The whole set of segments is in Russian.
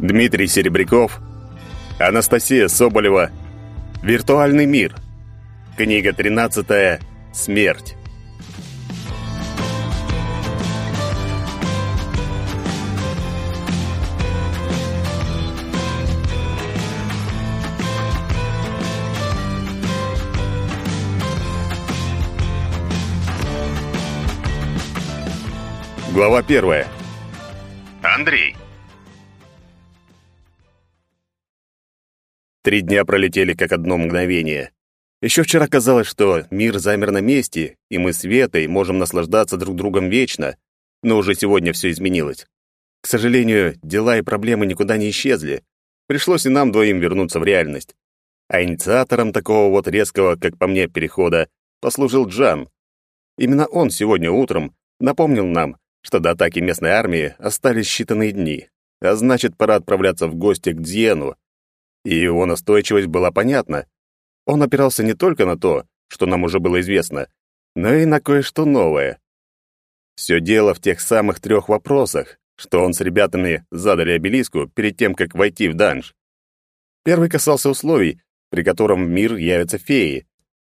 Дмитрий Серебряков, Анастасия Соболева, Виртуальный мир. Книга 13. Смерть. Глава первая. Андрей. Три дня пролетели как одно мгновение. Еще вчера казалось, что мир замер на месте, и мы с Ветой можем наслаждаться друг другом вечно, но уже сегодня все изменилось. К сожалению, дела и проблемы никуда не исчезли. Пришлось и нам двоим вернуться в реальность. А инициатором такого вот резкого, как по мне, перехода послужил Джан. Именно он сегодня утром напомнил нам, что до атаки местной армии остались считанные дни, а значит, пора отправляться в гости к Дзьену, и его настойчивость была понятна. Он опирался не только на то, что нам уже было известно, но и на кое-что новое. Все дело в тех самых трех вопросах, что он с ребятами задали обелиску перед тем, как войти в данж. Первый касался условий, при котором в мир явятся феи.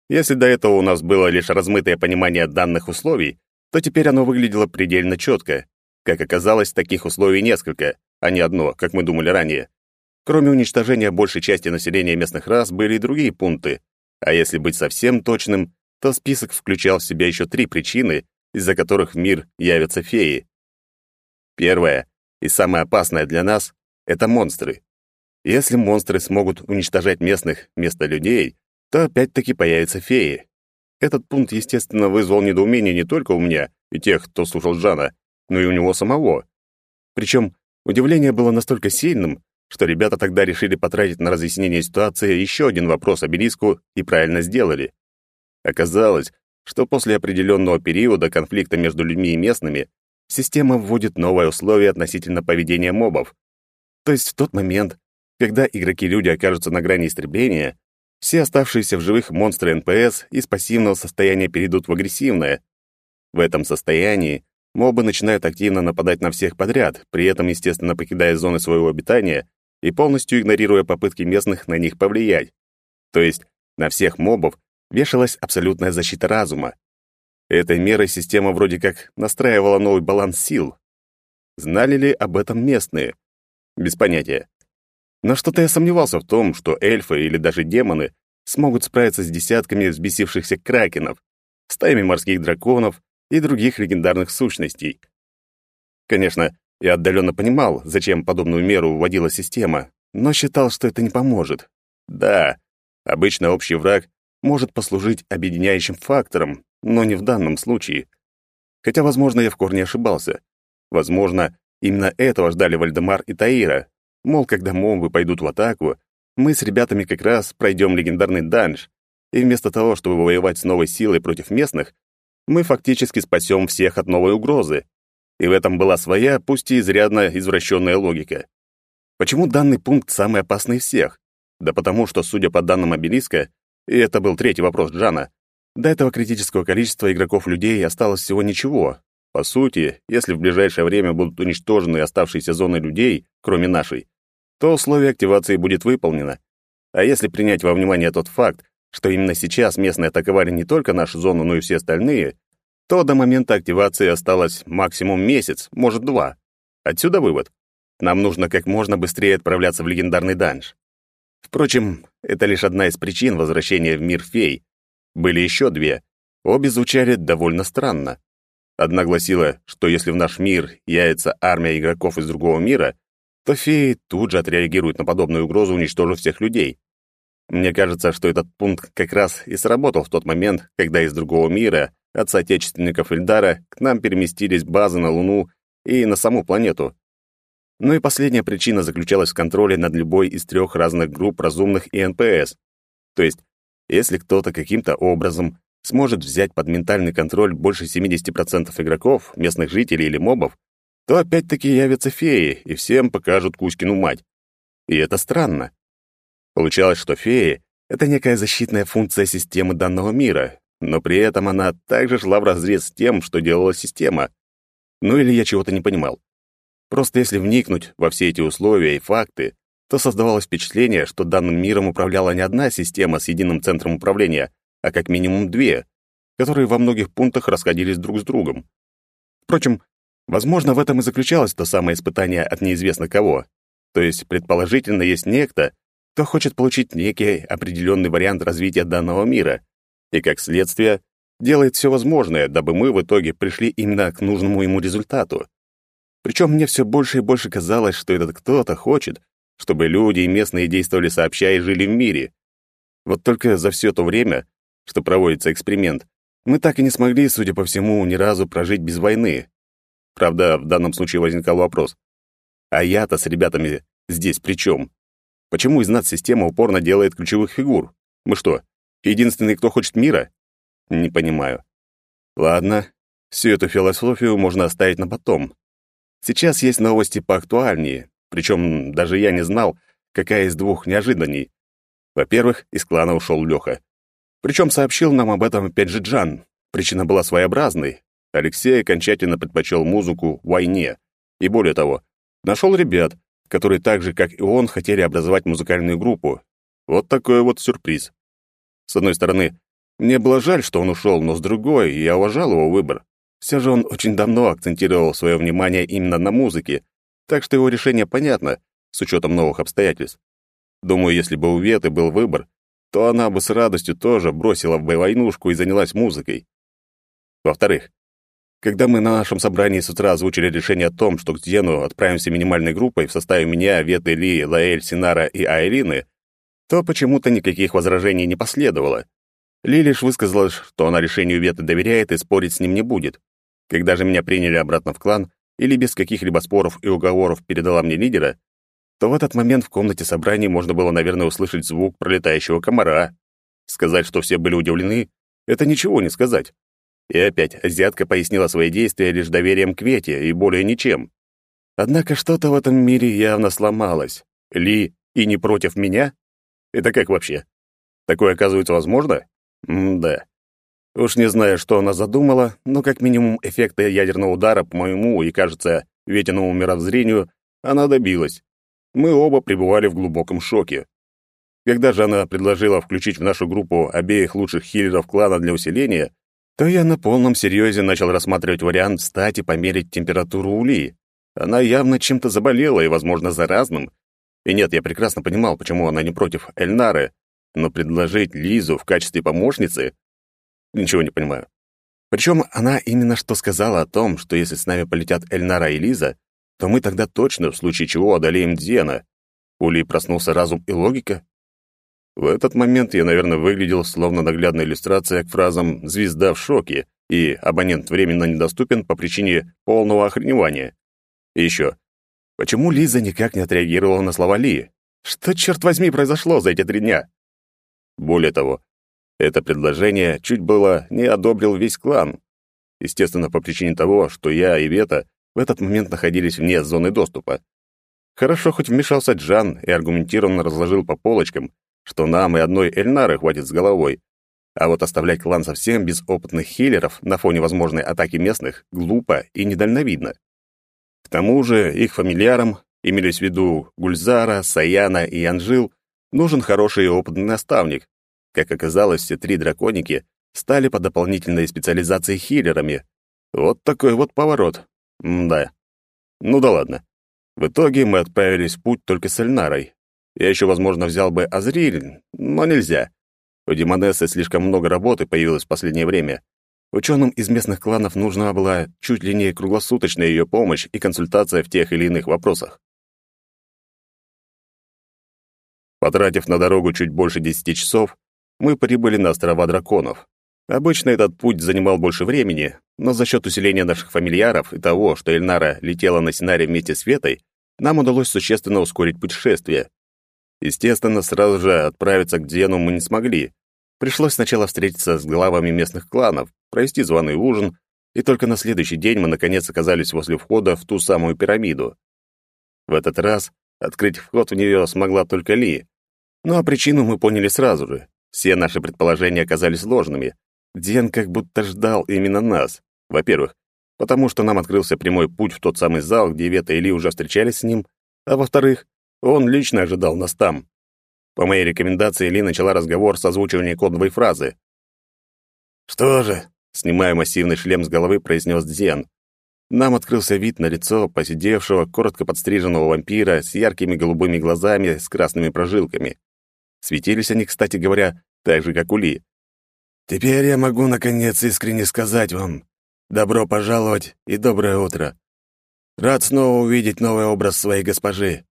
Если до этого у нас было лишь размытое понимание данных условий, то теперь оно выглядело предельно четко. Как оказалось, таких условий несколько, а не одно, как мы думали ранее. Кроме уничтожения большей части населения местных рас были и другие пункты. А если быть совсем точным, то список включал в себя еще три причины, из-за которых в мир явятся феи. Первое и самое опасное для нас — это монстры. Если монстры смогут уничтожать местных вместо людей, то опять-таки появятся феи. Этот пункт, естественно, вызвал недоумение не только у меня и тех, кто слушал Жана, но и у него самого. Причем удивление было настолько сильным, что ребята тогда решили потратить на разъяснение ситуации еще один вопрос обелиску и правильно сделали. Оказалось, что после определенного периода конфликта между людьми и местными система вводит новое условие относительно поведения мобов. То есть в тот момент, когда игроки-люди окажутся на грани истребления, все оставшиеся в живых монстры НПС из пассивного состояния перейдут в агрессивное. В этом состоянии мобы начинают активно нападать на всех подряд, при этом, естественно, покидая зоны своего обитания и полностью игнорируя попытки местных на них повлиять. То есть на всех мобов вешалась абсолютная защита разума. Этой мерой система вроде как настраивала новый баланс сил. Знали ли об этом местные? Без понятия. Но что-то я сомневался в том, что эльфы или даже демоны смогут справиться с десятками взбесившихся кракенов, стаями морских драконов и других легендарных сущностей. Конечно, я отдаленно понимал, зачем подобную меру вводила система, но считал, что это не поможет. Да, обычно общий враг может послужить объединяющим фактором, но не в данном случае. Хотя, возможно, я в корне ошибался. Возможно, именно этого ждали Вальдемар и Таира. Мол, когда мобы пойдут в атаку, мы с ребятами как раз пройдем легендарный данж, и вместо того, чтобы воевать с новой силой против местных, мы фактически спасем всех от новой угрозы. И в этом была своя, пусть и изрядно извращенная логика. Почему данный пункт самый опасный из всех? Да потому что, судя по данным обелиска, и это был третий вопрос Джана, до этого критического количества игроков-людей осталось всего ничего. По сути, если в ближайшее время будут уничтожены оставшиеся зоны людей, кроме нашей, то условие активации будет выполнено. А если принять во внимание тот факт, что именно сейчас местные атаковали не только нашу зону, но и все остальные, то до момента активации осталось максимум месяц, может, два. Отсюда вывод. Нам нужно как можно быстрее отправляться в легендарный данж. Впрочем, это лишь одна из причин возвращения в мир фей. Были еще две. Обе звучали довольно странно. Одна гласила, что если в наш мир явится армия игроков из другого мира, то феи тут же отреагируют на подобную угрозу, уничтожив всех людей. Мне кажется, что этот пункт как раз и сработал в тот момент, когда из другого мира от соотечественников Эльдара к нам переместились базы на Луну и на саму планету. Ну и последняя причина заключалась в контроле над любой из трех разных групп разумных и НПС. То есть, если кто-то каким-то образом сможет взять под ментальный контроль больше 70% игроков, местных жителей или мобов, то опять-таки явятся феи и всем покажут Кузькину мать. И это странно. Получалось, что феи — это некая защитная функция системы данного мира, но при этом она также шла вразрез с тем, что делала система. Ну или я чего-то не понимал. Просто если вникнуть во все эти условия и факты, то создавалось впечатление, что данным миром управляла не одна система с единым центром управления, а как минимум две, которые во многих пунктах расходились друг с другом. Впрочем, возможно, в этом и заключалось то самое испытание от неизвестно кого. То есть, предположительно, есть некто, кто хочет получить некий определенный вариант развития данного мира, и, как следствие, делает все возможное, дабы мы в итоге пришли именно к нужному ему результату. Причем мне все больше и больше казалось, что этот кто-то хочет, чтобы люди и местные действовали сообща и жили в мире. Вот только за все то время, что проводится эксперимент, мы так и не смогли, судя по всему, ни разу прожить без войны. Правда, в данном случае возникал вопрос. А я-то с ребятами здесь при чем? Почему из нас система упорно делает ключевых фигур? Мы что, единственный, кто хочет мира? Не понимаю. Ладно, всю эту философию можно оставить на потом. Сейчас есть новости поактуальнее, причем даже я не знал, какая из двух неожиданней. Во-первых, из клана ушел Леха. Причем сообщил нам об этом опять же Джан. Причина была своеобразной. Алексей окончательно предпочел музыку войне. И более того, нашел ребят, которые так же, как и он, хотели образовать музыкальную группу. Вот такой вот сюрприз. С одной стороны, мне было жаль, что он ушел, но с другой, я уважал его выбор. Все же он очень давно акцентировал свое внимание именно на музыке, так что его решение понятно, с учетом новых обстоятельств. Думаю, если бы у Веты был выбор, то она бы с радостью тоже бросила в войнушку и занялась музыкой. Во-вторых, когда мы на нашем собрании с утра озвучили решение о том, что к Зену отправимся минимальной группой в составе меня, Веты, Ли, Лаэль, Синара и Айрины, то почему-то никаких возражений не последовало. Ли лишь высказала, что она решению Веты доверяет и спорить с ним не будет. Когда же меня приняли обратно в клан, или без каких-либо споров и уговоров передала мне лидера, то в этот момент в комнате собраний можно было, наверное, услышать звук пролетающего комара. Сказать, что все были удивлены, это ничего не сказать. И опять азиатка пояснила свои действия лишь доверием к Вете и более ничем. Однако что-то в этом мире явно сломалось. Ли и не против меня? Это как вообще? Такое, оказывается, возможно? М-да. Уж не знаю, что она задумала, но как минимум эффекта ядерного удара по моему и, кажется, Ветиному мировоззрению она добилась. Мы оба пребывали в глубоком шоке. Когда же она предложила включить в нашу группу обеих лучших хиллеров клана для усиления, то я на полном серьезе начал рассматривать вариант встать и померить температуру Ули. Она явно чем-то заболела и, возможно, заразным. И нет, я прекрасно понимал, почему она не против Эльнары, но предложить Лизу в качестве помощницы Ничего не понимаю. Причем она именно что сказала о том, что если с нами полетят Эльнара и Лиза, то мы тогда точно, в случае чего, одолеем Дзена. У Ли проснулся разум и логика. В этот момент я, наверное, выглядел словно наглядная иллюстрация к фразам «звезда в шоке» и «абонент временно недоступен по причине полного охреневания». И еще, почему Лиза никак не отреагировала на слова Ли? Что, черт возьми, произошло за эти три дня? Более того, это предложение чуть было не одобрил весь клан. Естественно, по причине того, что я и Вета в этот момент находились вне зоны доступа. Хорошо, хоть вмешался Джан и аргументированно разложил по полочкам, что нам и одной Эльнары хватит с головой. А вот оставлять клан совсем без опытных хиллеров на фоне возможной атаки местных глупо и недальновидно. К тому же их фамильярам, имелись в виду Гульзара, Саяна и Анжил, нужен хороший и опытный наставник, как оказалось, все три драконики стали по дополнительной специализации хиллерами. Вот такой вот поворот. М да. Ну да ладно. В итоге мы отправились в путь только с Эльнарой. Я еще, возможно, взял бы Азриль, но нельзя. У Демонессы слишком много работы появилось в последнее время. Ученым из местных кланов нужна была чуть ли не круглосуточная ее помощь и консультация в тех или иных вопросах. Потратив на дорогу чуть больше десяти часов, мы прибыли на острова драконов. Обычно этот путь занимал больше времени, но за счет усиления наших фамильяров и того, что Эльнара летела на Синаре вместе с Ветой, нам удалось существенно ускорить путешествие. Естественно, сразу же отправиться к Дзену мы не смогли. Пришлось сначала встретиться с главами местных кланов, провести званый ужин, и только на следующий день мы наконец оказались возле входа в ту самую пирамиду. В этот раз открыть вход в нее смогла только Ли. Ну а причину мы поняли сразу же. Все наши предположения оказались ложными. Ден как будто ждал именно нас. Во-первых, потому что нам открылся прямой путь в тот самый зал, где Вета и Ли уже встречались с ним, а во-вторых, он лично ожидал нас там. По моей рекомендации Ли начала разговор с озвучивания кодовой фразы. «Что же?» — снимая массивный шлем с головы, произнес Дзен. Нам открылся вид на лицо посидевшего, коротко подстриженного вампира с яркими голубыми глазами с красными прожилками. Светились они, кстати говоря, так же, как у Ли. «Теперь я могу, наконец, искренне сказать вам, добро пожаловать и доброе утро. Рад снова увидеть новый образ своей госпожи».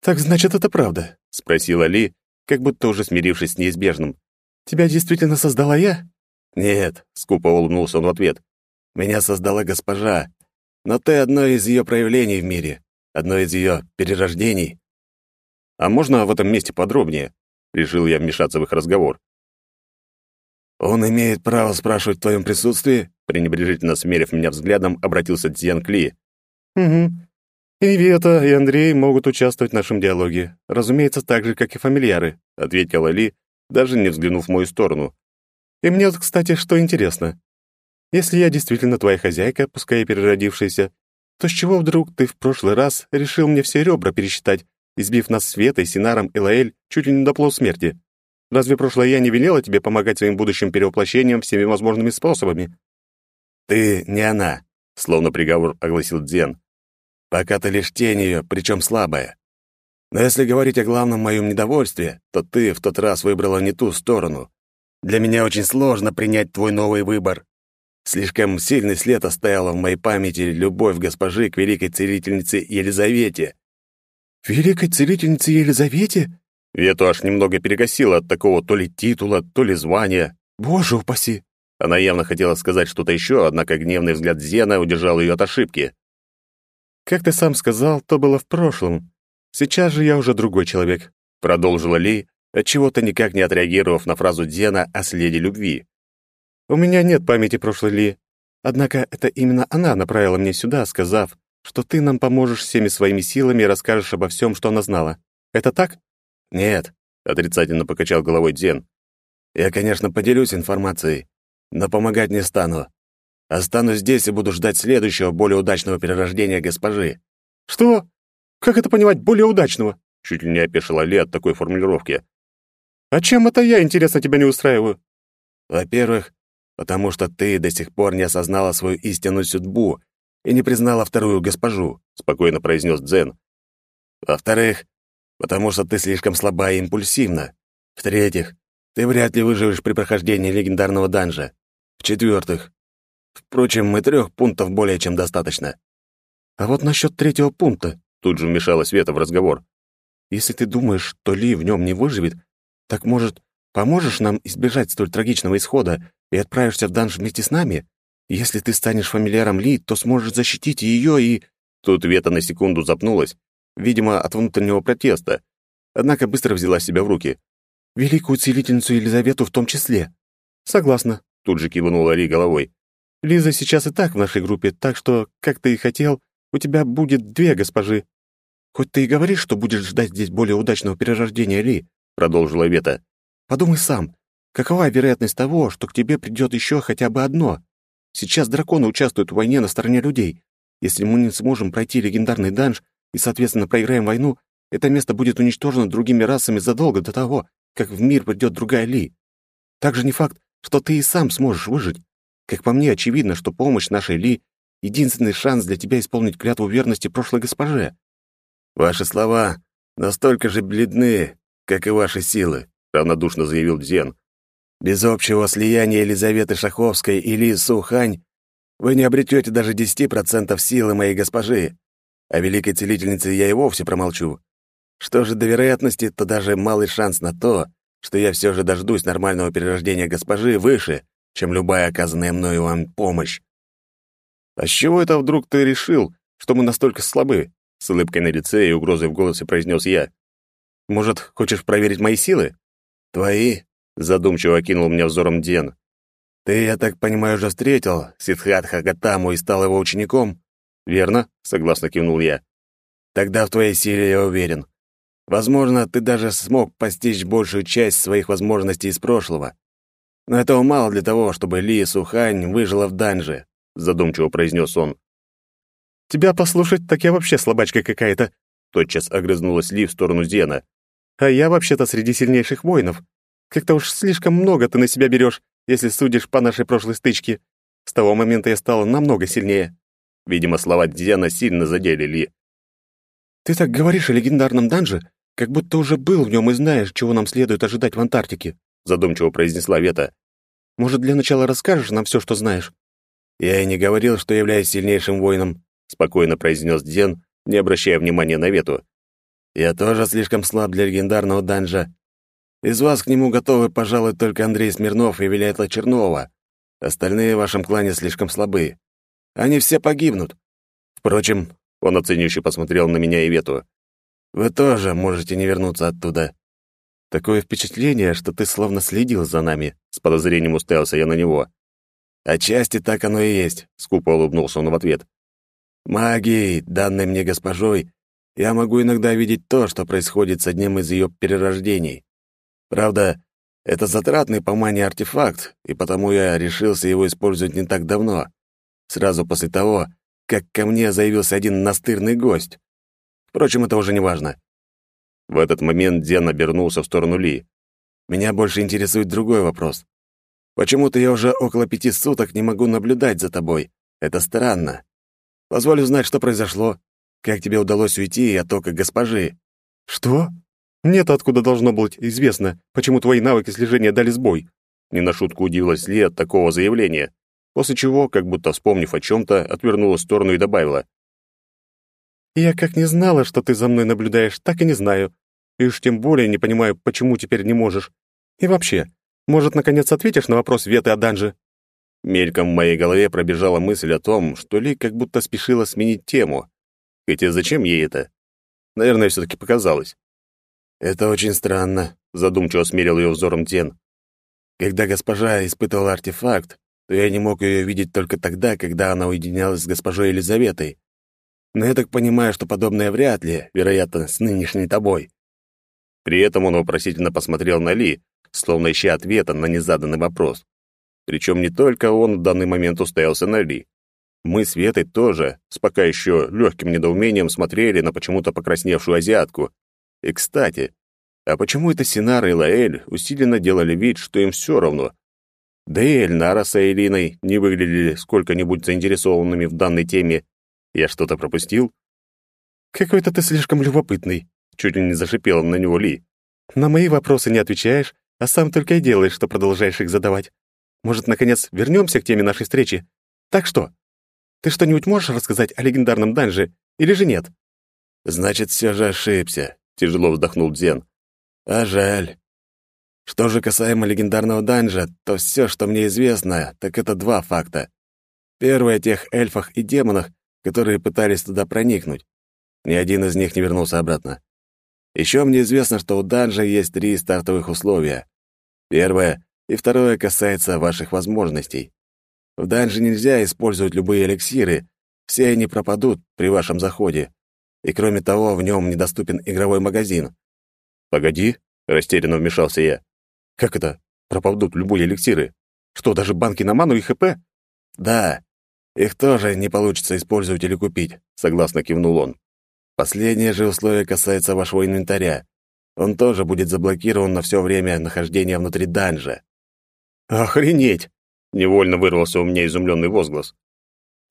«Так значит, это правда?» — спросила Ли, как будто уже смирившись с неизбежным. «Тебя действительно создала я?» «Нет», — скупо улыбнулся он в ответ. «Меня создала госпожа, но ты одно из ее проявлений в мире, одно из ее перерождений». «А можно в этом месте подробнее?» — решил я вмешаться в их разговор. «Он имеет право спрашивать в твоем присутствии?» пренебрежительно смерив меня взглядом, обратился Дзян Кли. «Угу. И Вета, и Андрей могут участвовать в нашем диалоге. Разумеется, так же, как и фамильяры», — ответила Ли, даже не взглянув в мою сторону. «И мне кстати, что интересно. Если я действительно твоя хозяйка, пускай и переродившаяся, то с чего вдруг ты в прошлый раз решил мне все ребра пересчитать, избив нас Светой, Синаром и Лаэль чуть ли не до полусмерти?» Разве прошлое я не велела тебе помогать своим будущим перевоплощениям всеми возможными способами?» «Ты не она», — словно приговор огласил Дзен. «Пока ты лишь тень ее, причем слабая. Но если говорить о главном моем недовольстве, то ты в тот раз выбрала не ту сторону. Для меня очень сложно принять твой новый выбор. Слишком сильный след оставила в моей памяти любовь госпожи к великой целительнице Елизавете». «Великой целительнице Елизавете?» Вету аж немного перекосило от такого то ли титула, то ли звания. «Боже упаси!» Она явно хотела сказать что-то еще, однако гневный взгляд Зена удержал ее от ошибки. «Как ты сам сказал, то было в прошлом. Сейчас же я уже другой человек», — продолжила Ли, отчего-то никак не отреагировав на фразу Дзена о следе любви. «У меня нет памяти прошлой Ли. Однако это именно она направила меня сюда, сказав, что ты нам поможешь всеми своими силами и расскажешь обо всем, что она знала. Это так?» «Нет», — отрицательно покачал головой Дзен. «Я, конечно, поделюсь информацией, но помогать не стану. Останусь здесь и буду ждать следующего, более удачного перерождения госпожи». «Что? Как это понимать, более удачного?» Чуть ли не опешила Ли от такой формулировки. «А чем это я, интересно, тебя не устраиваю?» «Во-первых, потому что ты до сих пор не осознала свою истинную судьбу и не признала вторую госпожу», спокойно произнес Дзен. «Во-вторых, потому что ты слишком слаба и импульсивна. В-третьих, ты вряд ли выживешь при прохождении легендарного данжа. В-четвертых, впрочем, и трех пунктов более чем достаточно. А вот насчет третьего пункта, тут же вмешалась Света в разговор. Если ты думаешь, что Ли в нем не выживет, так, может, поможешь нам избежать столь трагичного исхода и отправишься в данж вместе с нами? Если ты станешь фамильяром Ли, то сможешь защитить ее и...» Тут Вета на секунду запнулась, видимо, от внутреннего протеста, однако быстро взяла себя в руки. «Великую целительницу Елизавету в том числе». «Согласна», — тут же кивнула Ри головой. «Лиза сейчас и так в нашей группе, так что, как ты и хотел, у тебя будет две госпожи». «Хоть ты и говоришь, что будешь ждать здесь более удачного перерождения Ли», — продолжила Вета. «Подумай сам, какова вероятность того, что к тебе придет еще хотя бы одно? Сейчас драконы участвуют в войне на стороне людей. Если мы не сможем пройти легендарный данж, и, соответственно, проиграем войну, это место будет уничтожено другими расами задолго до того, как в мир придет другая Ли. Также не факт, что ты и сам сможешь выжить. Как по мне, очевидно, что помощь нашей Ли — единственный шанс для тебя исполнить клятву верности прошлой госпоже. Ваши слова настолько же бледны, как и ваши силы, — равнодушно заявил Дзен. Без общего слияния Елизаветы Шаховской и Ли Сухань вы не обретете даже 10% силы моей госпожи. О великой целительнице я и вовсе промолчу. Что же до вероятности, то даже малый шанс на то, что я все же дождусь нормального перерождения госпожи, выше, чем любая оказанная мною вам помощь. «А с чего это вдруг ты решил, что мы настолько слабы?» С улыбкой на лице и угрозой в голосе произнес я. «Может, хочешь проверить мои силы?» «Твои?» — задумчиво окинул меня взором Ден. «Ты, я так понимаю, уже встретил Сидхатха Гатаму и стал его учеником?» «Верно», — согласно кивнул я. «Тогда в твоей силе я уверен. Возможно, ты даже смог постичь большую часть своих возможностей из прошлого. Но этого мало для того, чтобы Ли Сухань выжила в данже», — задумчиво произнес он. «Тебя послушать, так я вообще слабачка какая-то», — тотчас огрызнулась Ли в сторону Зена. «А я вообще-то среди сильнейших воинов. Как-то уж слишком много ты на себя берешь, если судишь по нашей прошлой стычке. С того момента я стала намного сильнее». Видимо, слова Дзена сильно задели Ли. «Ты так говоришь о легендарном данже, как будто уже был в нем и знаешь, чего нам следует ожидать в Антарктике», задумчиво произнесла Вета. «Может, для начала расскажешь нам все, что знаешь?» «Я и не говорил, что являюсь сильнейшим воином», спокойно произнес Дзен, не обращая внимания на Вету. «Я тоже слишком слаб для легендарного данжа. Из вас к нему готовы, пожалуй, только Андрей Смирнов и Виляйтла Чернова. Остальные в вашем клане слишком слабы. Они все погибнут. Впрочем, он оценивающе посмотрел на меня и Вету. Вы тоже можете не вернуться оттуда. Такое впечатление, что ты словно следил за нами. С подозрением уставился я на него. Отчасти так оно и есть, скупо улыбнулся он в ответ. Магией, данной мне госпожой, я могу иногда видеть то, что происходит с одним из ее перерождений. Правда, это затратный по мане артефакт, и потому я решился его использовать не так давно сразу после того, как ко мне заявился один настырный гость. Впрочем, это уже не важно. В этот момент Ден обернулся в сторону Ли. Меня больше интересует другой вопрос. Почему-то я уже около пяти суток не могу наблюдать за тобой. Это странно. Позволь узнать, что произошло. Как тебе удалось уйти от ока госпожи? Что? Мне-то откуда должно быть известно, почему твои навыки слежения дали сбой? Не на шутку удивилась Ли от такого заявления после чего, как будто вспомнив о чем-то, отвернула в сторону и добавила. «Я как не знала, что ты за мной наблюдаешь, так и не знаю. И уж тем более не понимаю, почему теперь не можешь. И вообще, может, наконец ответишь на вопрос Веты о данже?» Мельком в моей голове пробежала мысль о том, что Ли как будто спешила сменить тему. Хотя зачем ей это? Наверное, все таки показалось. «Это очень странно», — задумчиво смерил ее взором Тен. «Когда госпожа испытывала артефакт, то я не мог ее видеть только тогда, когда она уединялась с госпожой Елизаветой. Но я так понимаю, что подобное вряд ли, вероятно, с нынешней тобой». При этом он вопросительно посмотрел на Ли, словно ища ответа на незаданный вопрос. Причем не только он в данный момент уставился на Ли. Мы с Ветой тоже, с пока еще легким недоумением, смотрели на почему-то покрасневшую азиатку. И, кстати, а почему это Синар и Лаэль усиленно делали вид, что им все равно, да и Эльнара с Эйлиной не выглядели сколько-нибудь заинтересованными в данной теме. Я что-то пропустил? «Какой-то ты слишком любопытный», — чуть ли не зашипела на него Ли. «На мои вопросы не отвечаешь, а сам только и делаешь, что продолжаешь их задавать. Может, наконец, вернемся к теме нашей встречи? Так что? Ты что-нибудь можешь рассказать о легендарном данже, или же нет?» «Значит, все же ошибся», — тяжело вздохнул Дзен. «А жаль. Что же касаемо легендарного данжа, то все, что мне известно, так это два факта. Первый о тех эльфах и демонах, которые пытались туда проникнуть. Ни один из них не вернулся обратно. Еще мне известно, что у данжа есть три стартовых условия. Первое и второе касается ваших возможностей. В данже нельзя использовать любые эликсиры, все они пропадут при вашем заходе. И кроме того, в нем недоступен игровой магазин. «Погоди», — растерянно вмешался я. Как это? Пропадут любые эликсиры? Что, даже банки на ману и ХП? Да, их тоже не получится использовать или купить, согласно кивнул он. Последнее же условие касается вашего инвентаря. Он тоже будет заблокирован на все время нахождения внутри данжа. Охренеть! Невольно вырвался у меня изумленный возглас.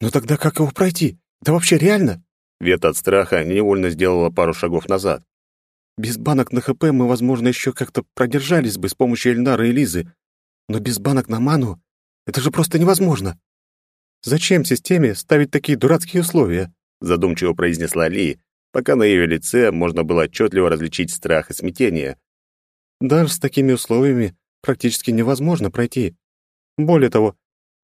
Ну тогда как его пройти? Это вообще реально? Вета от страха невольно сделала пару шагов назад. Без банок на ХП мы, возможно, еще как-то продержались бы с помощью Эльнара и Лизы. Но без банок на ману это же просто невозможно. Зачем системе ставить такие дурацкие условия? Задумчиво произнесла Ли, пока на ее лице можно было отчетливо различить страх и смятение. Даже с такими условиями практически невозможно пройти. Более того,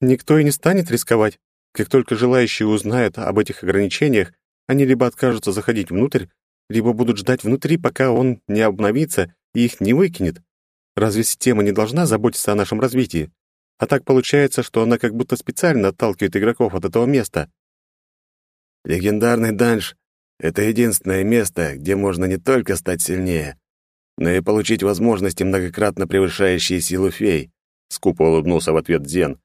никто и не станет рисковать. Как только желающие узнают об этих ограничениях, они либо откажутся заходить внутрь, либо будут ждать внутри, пока он не обновится и их не выкинет. Разве система не должна заботиться о нашем развитии? А так получается, что она как будто специально отталкивает игроков от этого места. Легендарный данж — это единственное место, где можно не только стать сильнее, но и получить возможности, многократно превышающие силу фей, — скупо улыбнулся в ответ Зен.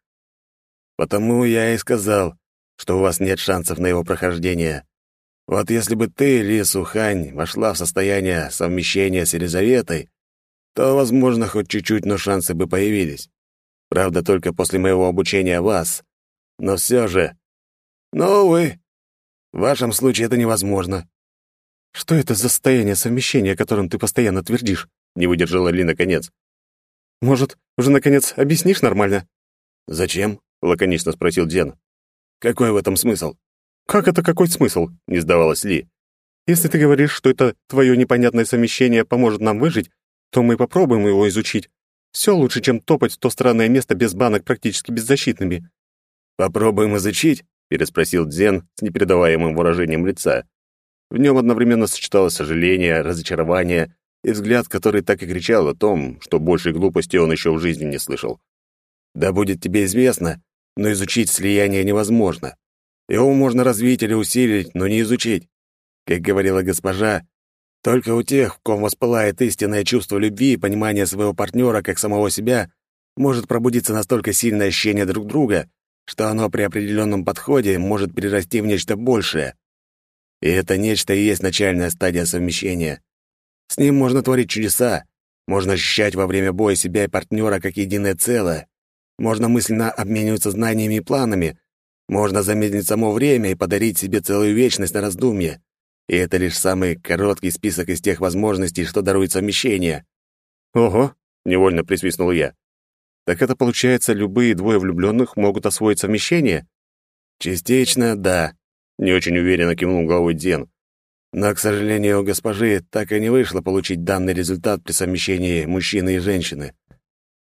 Потому я и сказал, что у вас нет шансов на его прохождение. Вот если бы ты, Ли Сухань, вошла в состояние совмещения с Елизаветой, то, возможно, хоть чуть-чуть, но шансы бы появились. Правда, только после моего обучения вас. Но все же... Но, увы, в вашем случае это невозможно. Что это за состояние совмещения, о котором ты постоянно твердишь? Не выдержала Ли наконец. Может, уже наконец объяснишь нормально? Зачем? лаконично спросил Ден. Какой в этом смысл? Как это какой смысл? не сдавалась Ли. Если ты говоришь, что это твое непонятное совмещение поможет нам выжить, то мы попробуем его изучить. Все лучше, чем топать в то странное место без банок практически беззащитными. Попробуем изучить? переспросил Дзен с непередаваемым выражением лица. В нем одновременно сочеталось сожаление, разочарование и взгляд, который так и кричал о том, что большей глупости он еще в жизни не слышал. «Да будет тебе известно, но изучить слияние невозможно. Его можно развить или усилить, но не изучить. Как говорила госпожа, только у тех, в ком воспылает истинное чувство любви и понимание своего партнера как самого себя, может пробудиться настолько сильное ощущение друг друга, что оно при определенном подходе может перерасти в нечто большее. И это нечто и есть начальная стадия совмещения. С ним можно творить чудеса, можно ощущать во время боя себя и партнера как единое целое, можно мысленно обмениваться знаниями и планами, можно замедлить само время и подарить себе целую вечность на раздумье. И это лишь самый короткий список из тех возможностей, что дарует совмещение. «Ого!» — невольно присвистнул я. «Так это получается, любые двое влюбленных могут освоить совмещение?» «Частично, да», не очень уверенно кивнул головой Ден. Но, к сожалению, у госпожи так и не вышло получить данный результат при совмещении мужчины и женщины.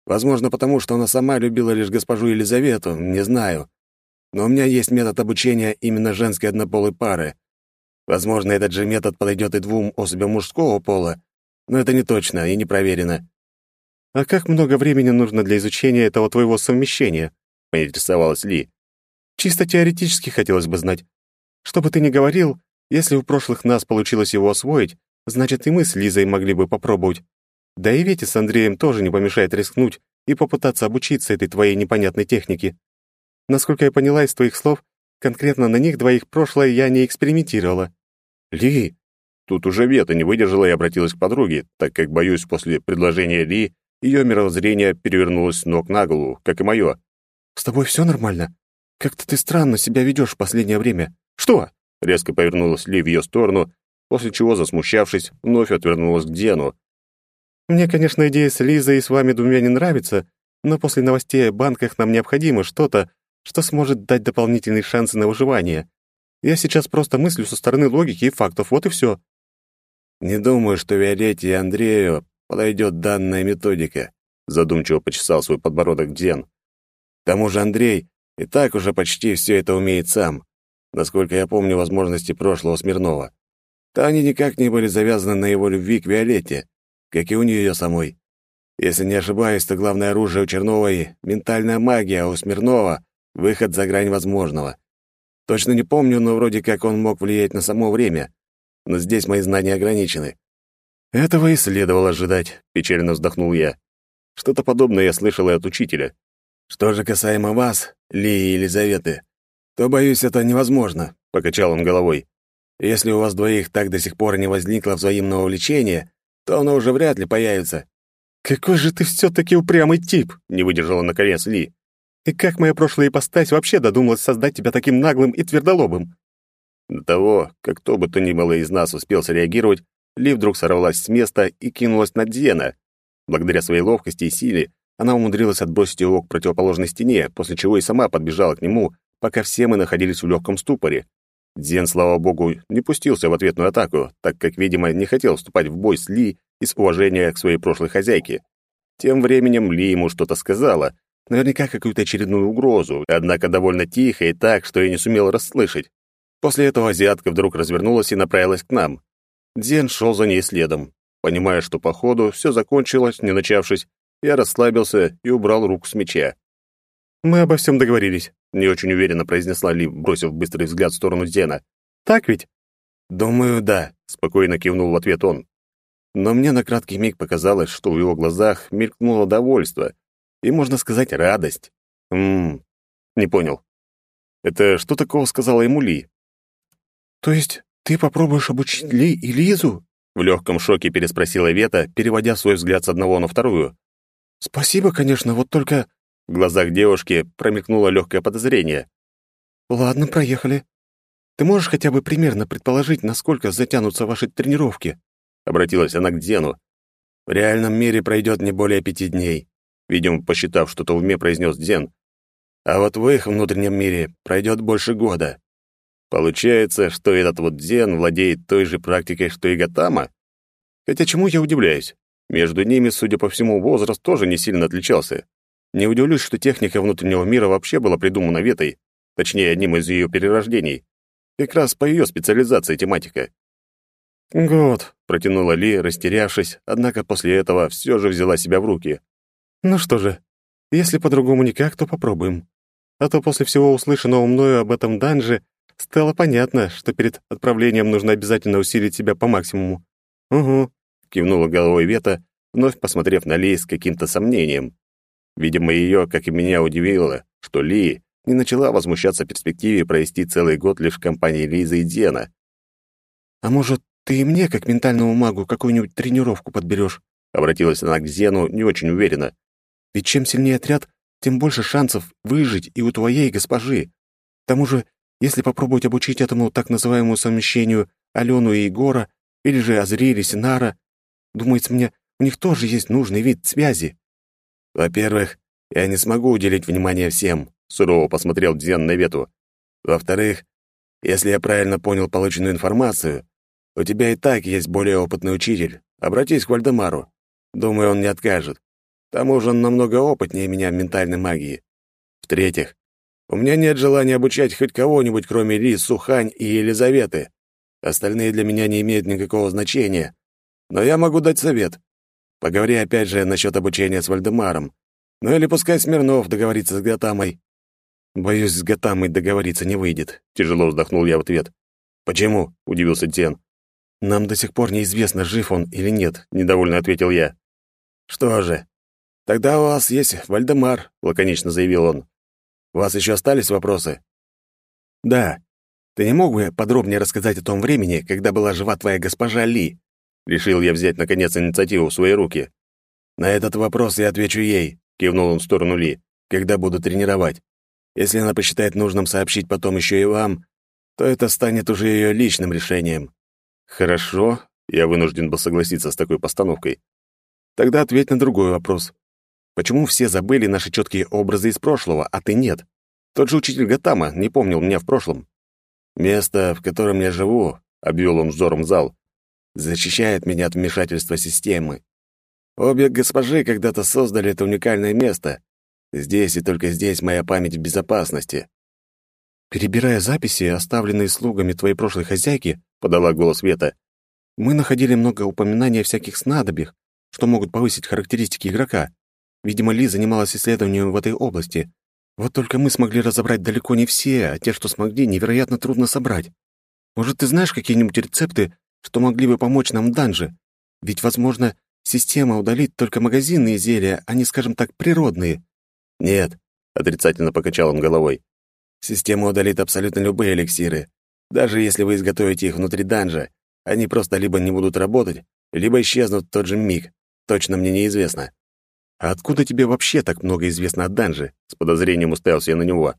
Возможно, потому что она сама любила лишь госпожу Елизавету, не знаю. Но у меня есть метод обучения именно женской однополой пары. Возможно, этот же метод подойдет и двум особям мужского пола, но это не точно и не проверено. «А как много времени нужно для изучения этого твоего совмещения?» — поинтересовалась Ли. «Чисто теоретически хотелось бы знать. Что бы ты ни говорил, если у прошлых нас получилось его освоить, значит, и мы с Лизой могли бы попробовать. Да и Вете с Андреем тоже не помешает рискнуть и попытаться обучиться этой твоей непонятной технике. Насколько я поняла из твоих слов, конкретно на них двоих прошлое я не экспериментировала. Ли, тут уже Вета не выдержала и обратилась к подруге, так как, боюсь, после предложения Ли ее мировоззрение перевернулось с ног на голову, как и мое. «С тобой все нормально? Как-то ты странно себя ведешь в последнее время. «Что?» — резко повернулась Ли в ее сторону, после чего, засмущавшись, вновь отвернулась к Дену. «Мне, конечно, идея с Лизой и с вами двумя не нравится, но после новостей о банках нам необходимо что-то, что сможет дать дополнительные шансы на выживание. Я сейчас просто мыслю со стороны логики и фактов, вот и все». «Не думаю, что Виолетте и Андрею подойдет данная методика», задумчиво почесал свой подбородок Ден. «К тому же Андрей и так уже почти все это умеет сам насколько я помню возможности прошлого Смирнова. То они никак не были завязаны на его любви к Виолетте, как и у нее самой. Если не ошибаюсь, то главное оружие у Черновой — ментальная магия, а у Смирнова — выход за грань возможного. Точно не помню, но вроде как он мог влиять на само время. Но здесь мои знания ограничены. Этого и следовало ожидать, печально вздохнул я. Что-то подобное я слышал и от учителя. Что же касаемо вас, Ли и Елизаветы, то, боюсь, это невозможно», — покачал он головой. «Если у вас двоих так до сих пор не возникло взаимного влечения, то оно уже вряд ли появится». «Какой же ты все-таки упрямый тип!» — не выдержала наконец Ли. «И как моя прошлая ипостась вообще додумалась создать тебя таким наглым и твердолобым?» До того, как кто бы то ни было из нас успел среагировать, Ли вдруг сорвалась с места и кинулась на Дзена. Благодаря своей ловкости и силе она умудрилась отбросить его к противоположной стене, после чего и сама подбежала к нему, пока все мы находились в легком ступоре. Дзен, слава богу, не пустился в ответную атаку, так как, видимо, не хотел вступать в бой с Ли из уважения к своей прошлой хозяйке. Тем временем Ли ему что-то сказала, наверняка какую-то очередную угрозу, однако довольно тихо и так, что я не сумел расслышать. После этого азиатка вдруг развернулась и направилась к нам. Дзен шел за ней следом. Понимая, что по ходу все закончилось, не начавшись, я расслабился и убрал руку с меча. «Мы обо всем договорились», — не очень уверенно произнесла Ли, бросив быстрый взгляд в сторону Зена. «Так ведь?» «Думаю, да», — спокойно кивнул в ответ он. Но мне на краткий миг показалось, что в его глазах мелькнуло довольство и, можно сказать, радость. Ммм, Не понял. Это что такого сказала ему Ли? То есть ты попробуешь обучить Ли и Лизу? В легком шоке переспросила Вета, переводя свой взгляд с одного на вторую. Спасибо, конечно, вот только... В глазах девушки промелькнуло легкое подозрение. Ладно, проехали. Ты можешь хотя бы примерно предположить, насколько затянутся ваши тренировки? Обратилась она к Дену. В реальном мире пройдет не более пяти дней. Видимо, посчитав что-то в уме, произнес Дзен. А вот в их внутреннем мире пройдет больше года. Получается, что этот вот Дзен владеет той же практикой, что и Гатама? Хотя чему я удивляюсь? Между ними, судя по всему, возраст тоже не сильно отличался. Не удивлюсь, что техника внутреннего мира вообще была придумана Ветой, точнее, одним из ее перерождений. Как раз по ее специализации тематика. «Год», — протянула Ли, растерявшись, однако после этого все же взяла себя в руки. «Ну что же, если по-другому никак, то попробуем. А то после всего услышанного мною об этом данже стало понятно, что перед отправлением нужно обязательно усилить себя по максимуму». «Угу», — кивнула головой Вета, вновь посмотрев на Ли с каким-то сомнением. Видимо, ее, как и меня, удивило, что Ли не начала возмущаться перспективе провести целый год лишь в компании Лизы и Дена. «А может, ты и мне, как ментальному магу, какую-нибудь тренировку подберешь?» Обратилась она к Зену не очень уверенно. «Ведь чем сильнее отряд, тем больше шансов выжить и у твоей госпожи. К тому же, если попробовать обучить этому так называемому совмещению Алену и Егора, или же Азриэль и Синара, думается мне, у них тоже есть нужный вид связи». «Во-первых, я не смогу уделить внимание всем», — сурово посмотрел Дзен на Вету. «Во-вторых, если я правильно понял полученную информацию, у тебя и так есть более опытный учитель. Обратись к Вальдемару. Думаю, он не откажет. Тому же он намного опытнее меня в ментальной магии. В-третьих, у меня нет желания обучать хоть кого-нибудь, кроме Ли, Сухань и Елизаветы. Остальные для меня не имеют никакого значения. Но я могу дать совет. Поговори опять же насчет обучения с Вальдемаром. Ну или пускай Смирнов договорится с Гатамой. «Боюсь, с Гатамой договориться не выйдет», — тяжело вздохнул я в ответ. «Почему?» — удивился Тен. «Нам до сих пор неизвестно, жив он или нет», — недовольно ответил я. «Что же, тогда у вас есть Вальдемар», — лаконично заявил он. «У вас еще остались вопросы?» «Да. Ты не мог бы подробнее рассказать о том времени, когда была жива твоя госпожа Ли?» Решил я взять, наконец, инициативу в свои руки. «На этот вопрос я отвечу ей», — кивнул он в сторону Ли, «когда буду тренировать. Если она посчитает нужным сообщить потом еще и вам, то это станет уже ее личным решением. Хорошо, я вынужден был согласиться с такой постановкой. Тогда ответь на другой вопрос. Почему все забыли наши четкие образы из прошлого, а ты нет? Тот же учитель Гатама не помнил меня в прошлом. Место, в котором я живу, обвел он взором зал, защищает меня от вмешательства системы. Обе госпожи когда-то создали это уникальное место, Здесь и только здесь моя память в безопасности. Перебирая записи, оставленные слугами твоей прошлой хозяйки, подала голос Вета, мы находили много упоминаний о всяких снадобьях, что могут повысить характеристики игрока. Видимо, Ли занималась исследованием в этой области. Вот только мы смогли разобрать далеко не все, а те, что смогли, невероятно трудно собрать. Может, ты знаешь какие-нибудь рецепты, что могли бы помочь нам данже? Ведь, возможно, система удалит только магазинные зелья, а не, скажем так, природные. «Нет», — отрицательно покачал он головой. «Система удалит абсолютно любые эликсиры. Даже если вы изготовите их внутри данжа, они просто либо не будут работать, либо исчезнут в тот же миг. Точно мне неизвестно». «А откуда тебе вообще так много известно о данже?» — с подозрением уставился я на него.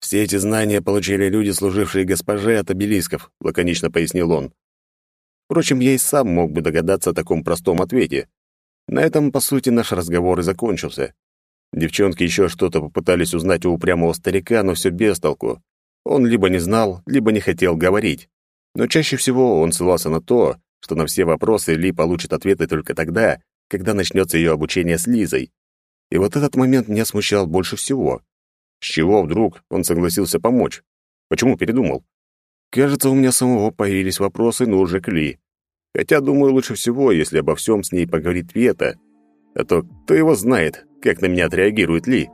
«Все эти знания получили люди, служившие госпоже от обелисков», — лаконично пояснил он. Впрочем, я и сам мог бы догадаться о таком простом ответе. На этом, по сути, наш разговор и закончился. Девчонки еще что-то попытались узнать у упрямого старика, но все без толку. Он либо не знал, либо не хотел говорить. Но чаще всего он ссылался на то, что на все вопросы Ли получит ответы только тогда, когда начнется ее обучение с Лизой. И вот этот момент меня смущал больше всего. С чего вдруг он согласился помочь? Почему передумал? Кажется, у меня самого появились вопросы, но уже к Ли. Хотя, думаю, лучше всего, если обо всем с ней поговорит Вета. А то кто его знает, как на меня отреагирует Ли.